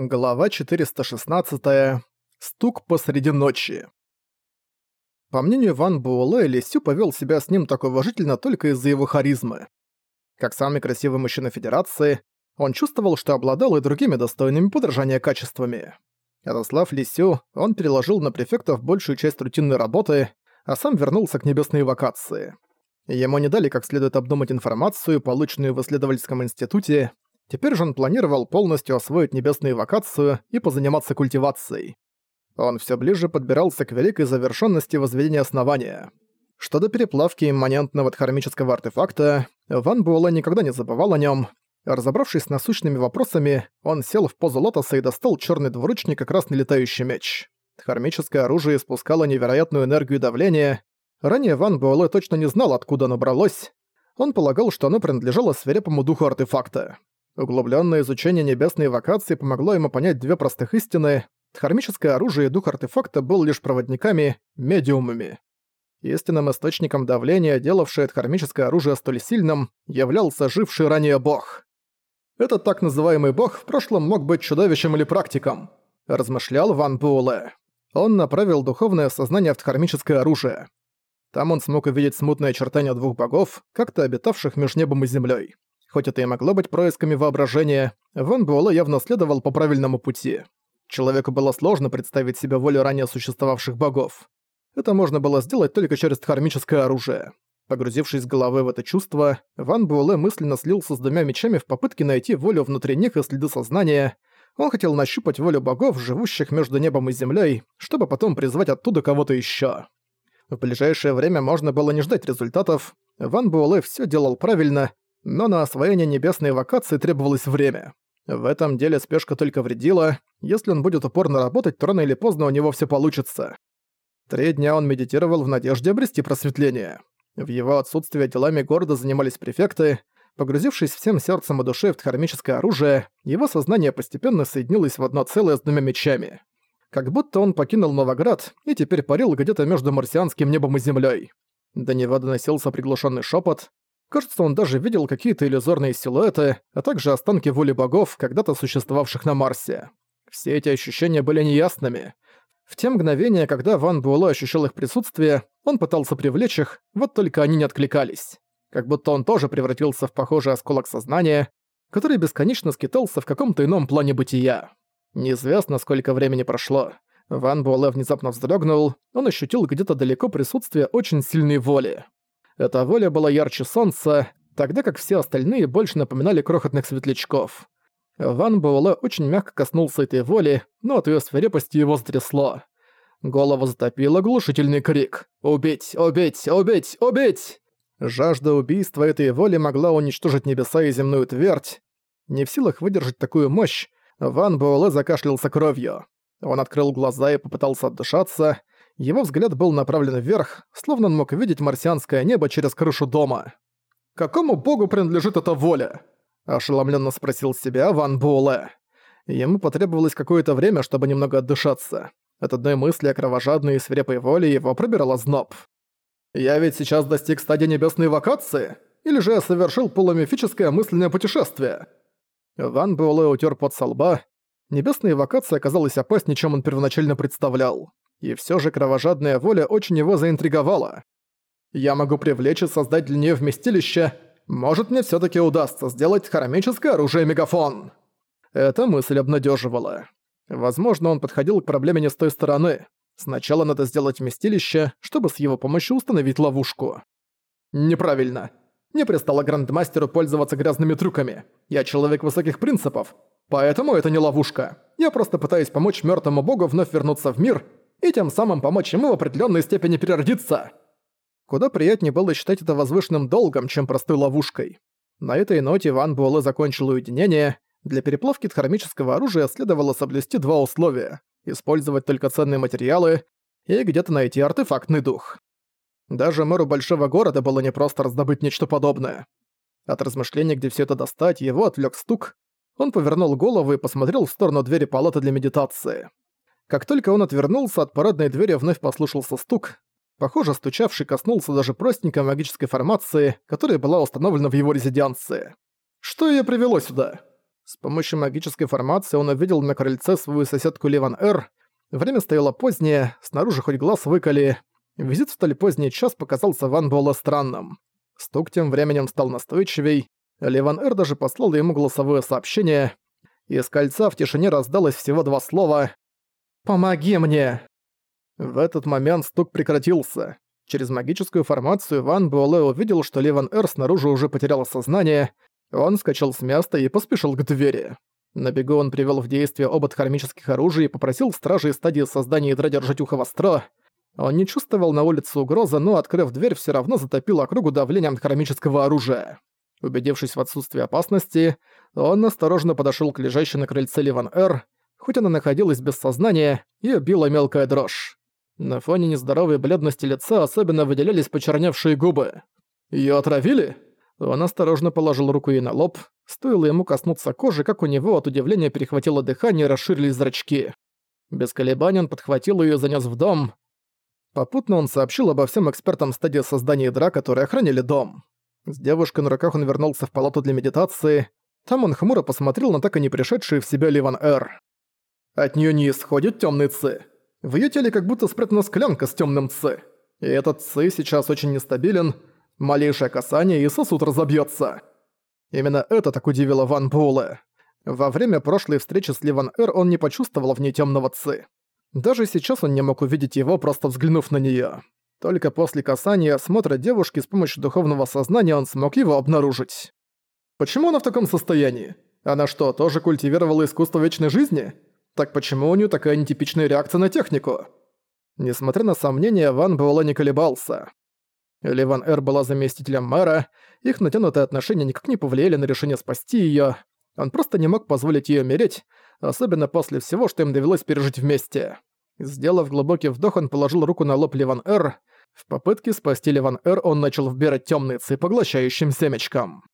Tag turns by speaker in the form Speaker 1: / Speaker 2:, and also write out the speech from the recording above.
Speaker 1: Глава 416. Стук посреди ночи. По мнению Ван Буэлэ, Лисю повел себя с ним так уважительно только из-за его харизмы. Как самый красивый мужчина Федерации, он чувствовал, что обладал и другими достойными подражания качествами. Отослав Лисю, он переложил на префектов большую часть рутинной работы, а сам вернулся к небесной вакации. Ему не дали как следует обдумать информацию, полученную в исследовательском институте, Теперь же он планировал полностью освоить небесную вакацию и позаниматься культивацией. Он все ближе подбирался к великой завершенности возведения основания. Что до переплавки имманентного дхармического артефакта, Ван Буэлэ никогда не забывал о нем. Разобравшись с насущными вопросами, он сел в позу лотоса и достал черный двуручник и красный летающий меч. Дхармическое оружие испускало невероятную энергию давления. Ранее Ван Буэлэ точно не знал, откуда оно бралось. Он полагал, что оно принадлежало свирепому духу артефакта. Углубленное изучение небесной вакации помогло ему понять две простых истины. Дхармическое оружие и дух артефакта был лишь проводниками, медиумами. Истинным источником давления, делавшее дхармическое оружие столь сильным, являлся живший ранее бог. Этот так называемый бог в прошлом мог быть чудовищем или практиком, размышлял Ван Буэлэ. Он направил духовное сознание в дхармическое оружие. Там он смог увидеть смутное очертания двух богов, как-то обитавших между небом и землей. Хоть это и могло быть происками воображения, Ван Буэлэ явно следовал по правильному пути. Человеку было сложно представить себе волю ранее существовавших богов. Это можно было сделать только через дхармическое оружие. Погрузившись с головы в это чувство, Ван Буэлэ мысленно слился с двумя мечами в попытке найти волю внутри них и следы сознания. Он хотел нащупать волю богов, живущих между небом и землей, чтобы потом призвать оттуда кого-то еще. В ближайшее время можно было не ждать результатов. Ван Буэлэ все делал правильно, но на освоение небесной вакации требовалось время. В этом деле спешка только вредила. Если он будет упорно работать, то рано или поздно у него все получится. Три дня он медитировал в надежде обрести просветление. В его отсутствие делами города занимались префекты. Погрузившись всем сердцем и душой в дхармическое оружие, его сознание постепенно соединилось в одно целое с двумя мечами. Как будто он покинул Новоград и теперь парил где-то между марсианским небом и землей. До него доносился приглушенный шепот. Кажется, он даже видел какие-то иллюзорные силуэты, а также останки воли богов, когда-то существовавших на Марсе. Все эти ощущения были неясными. В те мгновения, когда Ван Буэлэ ощущал их присутствие, он пытался привлечь их, вот только они не откликались. Как будто он тоже превратился в похожий осколок сознания, который бесконечно скитался в каком-то ином плане бытия. Неизвестно, сколько времени прошло. Ван Буэлэ внезапно вздрогнул, он ощутил где-то далеко присутствие очень сильной воли. Эта воля была ярче солнца, тогда как все остальные больше напоминали крохотных светлячков. Ван Буэлэ очень мягко коснулся этой воли, но от её свирепости его затрясло. Голову затопил оглушительный крик «Убить! Убить! Убить! Убить!» Жажда убийства этой воли могла уничтожить небеса и земную твердь. Не в силах выдержать такую мощь, Ван Буэлэ закашлялся кровью. Он открыл глаза и попытался отдышаться, его взгляд был направлен вверх, словно он мог видеть марсианское небо через крышу дома. «Какому богу принадлежит эта воля?» – ошеломленно спросил себя Ван Буэлэ. Ему потребовалось какое-то время, чтобы немного отдышаться. От одной мысли о кровожадной и свирепой воле его пробирало зноб. «Я ведь сейчас достиг стадии небесной вакации? Или же я совершил полумифическое мысленное путешествие?» Ван Буэлэ утер под со лба. Небесная вакация оказалась опаснее, чем он первоначально представлял. И все же кровожадная воля очень его заинтриговала. Я могу привлечь и создать для нее вместилище. Может, мне все таки удастся сделать хромическое оружие-мегафон. Эта мысль обнадеживала. Возможно, он подходил к проблеме не с той стороны. Сначала надо сделать вместилище, чтобы с его помощью установить ловушку. Неправильно. Не пристало грандмастеру пользоваться грязными трюками. Я человек высоких принципов. Поэтому это не ловушка. Я просто пытаюсь помочь мертвому богу вновь вернуться в мир и тем самым помочь ему в определенной степени переродиться. Куда приятнее было считать это возвышенным долгом, чем простой ловушкой. На этой ноте Ван Буэлэ закончил уединение. Для переплавки дхармического оружия следовало соблюсти два условия – использовать только ценные материалы и где-то найти артефактный дух. Даже мэру большого города было непросто раздобыть нечто подобное. От размышлений, где все это достать, его отвлек стук. Он повернул голову и посмотрел в сторону двери палаты для медитации. Как только он отвернулся, от парадной двери вновь послушался стук. Похоже, стучавший коснулся даже простенькой магической формации, которая была установлена в его резиденции. «Что её привело сюда?» — С помощью магической формации он увидел на крыльце свою соседку Ливан Эр. Время стояло позднее, снаружи хоть глаз выколи. Визит в столь поздний час показался Ван Буэлэ странным. Стук тем временем стал настойчивей. Ливан Эр даже послал ему голосовое сообщение. Из кольца в тишине раздалось всего два слова «Помоги мне!». В этот момент стук прекратился. Через магическую формацию Ван Буэлэ увидел, что Ливан Эр снаружи уже потерял сознание. Он скачал с места и поспешил к двери. На бегу он привел в действие обод хромических оружий и попросил стражей стадии создания ядра держать ухо востро. Он не чувствовал на улице угрозы, но, открыв дверь, все равно затопил округу давлением хромического оружия. Убедившись в отсутствии опасности, он осторожно подошел к лежащей на крыльце Ливан Эр, хоть она находилась без сознания, и била мелкая дрожь. На фоне нездоровой бледности лица особенно выделялись почерневшие губы. Ее отравили?» Он осторожно положил руку ей на лоб. Стоило ему коснуться кожи, как у него от удивления перехватило дыхание и расширились зрачки. Без колебаний он подхватил ее и занес в дом. Попутно он сообщил обо всем экспертам стадии создания ядра, которые охраняли дом. С девушкой на руках он вернулся в палату для медитации. Там он хмуро посмотрел на так и не пришедший в себя Ливан Эр. От нее не исходит темный ци. В её теле как будто спрятана склянка с темным ци. И этот ци сейчас очень нестабилен. Малейшее касание и сосуд разобьется. Именно это так удивило Ван Буэлэ. Во время прошлой встречи с Ливан Эр он не почувствовал в ней темного ци. Даже сейчас он не мог увидеть его, просто взглянув на неё. Только после касания осмотра девушки с помощью духовного сознания он смог его обнаружить. Почему она в таком состоянии? Она что, тоже культивировала искусство вечной жизни? Так почему у неё такая нетипичная реакция на технику? Несмотря на сомнения, Ван Буэлэ не колебался. Ливан Эр была заместителем мэра, их натянутые отношения никак не повлияли на решение спасти её. Он просто не мог позволить ей умереть, особенно после всего, что им довелось пережить вместе. Сделав глубокий вдох, он положил руку на лоб Ливан Эр. В попытке спасти Ливан Эр он начал вбирать тёмный ци поглощающим семечком.